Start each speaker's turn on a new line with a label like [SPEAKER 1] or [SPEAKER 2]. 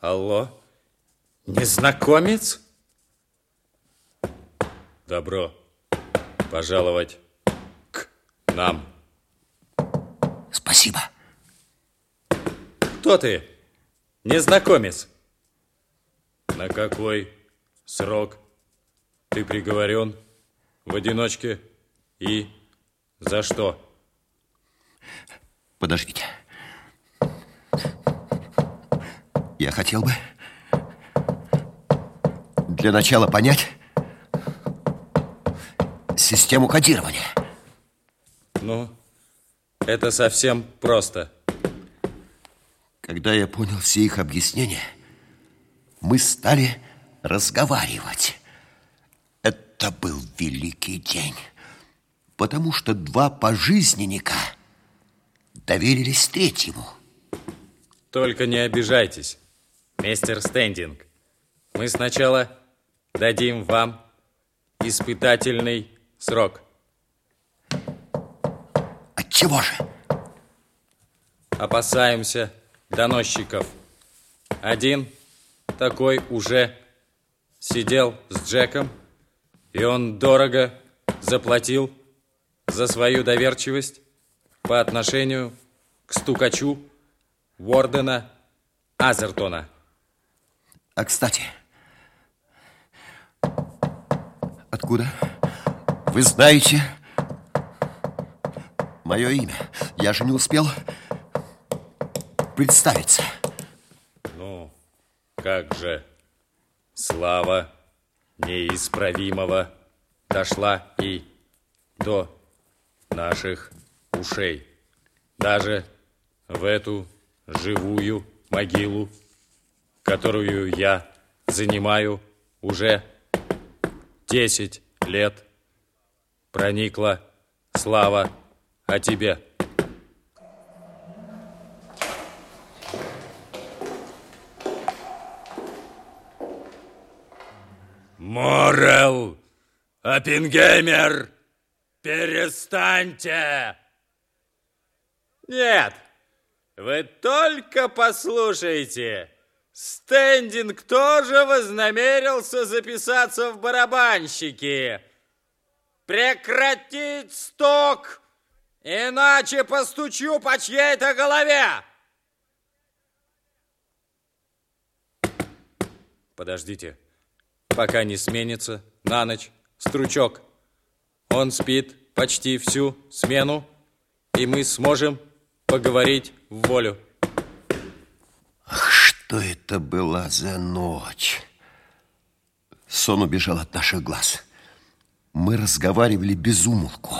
[SPEAKER 1] Алло, незнакомец? Добро пожаловать к нам.
[SPEAKER 2] Спасибо.
[SPEAKER 1] Кто ты, незнакомец? На какой срок ты приговорен в одиночке и за что?
[SPEAKER 2] Подождите. Я хотел бы для начала понять систему кодирования.
[SPEAKER 1] Ну, это совсем просто.
[SPEAKER 2] Когда я понял все их объяснения, мы стали разговаривать. Это был великий день, потому что два пожизненника доверились третьему.
[SPEAKER 1] Только не обижайтесь мистер Стендинг. Мы сначала дадим вам испытательный срок.
[SPEAKER 2] От чего же?
[SPEAKER 1] Опасаемся доносчиков. Один такой уже сидел с Джеком, и он дорого заплатил за свою доверчивость по отношению к стукачу Уордена Азертона.
[SPEAKER 2] А, кстати, откуда вы знаете мое имя? Я же не успел представиться.
[SPEAKER 1] Ну, как же слава неисправимого дошла и до наших ушей. Даже в эту живую могилу которую я занимаю уже 10 лет, проникла слава о тебе. Морел, Оппенгеймер, перестаньте! Нет, вы только послушайте. Стендинг тоже вознамерился записаться в барабанщики. Прекратить сток, иначе постучу по чьей-то голове. Подождите, пока не сменится на ночь стручок. Он спит почти всю смену, и мы сможем поговорить в волю.
[SPEAKER 2] Что это была за ночь? Сон убежал от наших глаз. Мы разговаривали без умолку.